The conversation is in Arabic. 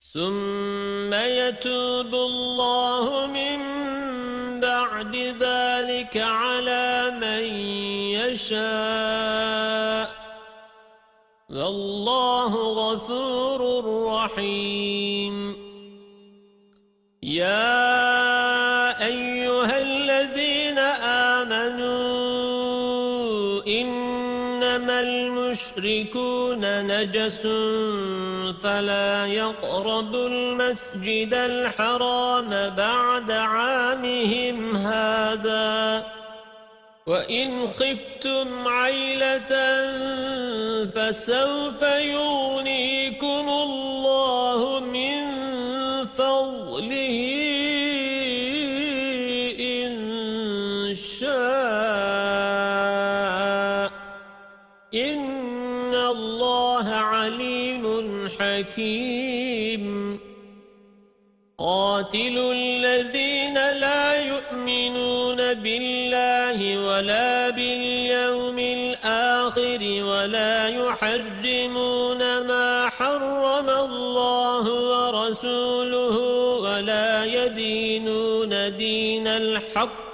ثُمَّ يَتُوبُ اللَّهُ مِن بَعْدِ ذَلِكَ عَلَى مَن يَشَاءُ وَاللَّهُ غَفُورٌ رَّحِيمٌ. يَا إِنَّمَا الْمُشْرِكُونَ نَجَسٌ فلا يقربوا المسجد الحرام بعد عامهم هذا. وإن خفتم عيلة فسوف يونيكم إن الله عليم حكيم قاتل الذين لا يؤمنون بالله ولا باليوم الآخر ولا يحرمون ما حرم الله ورسوله ولا يدينون دين الحق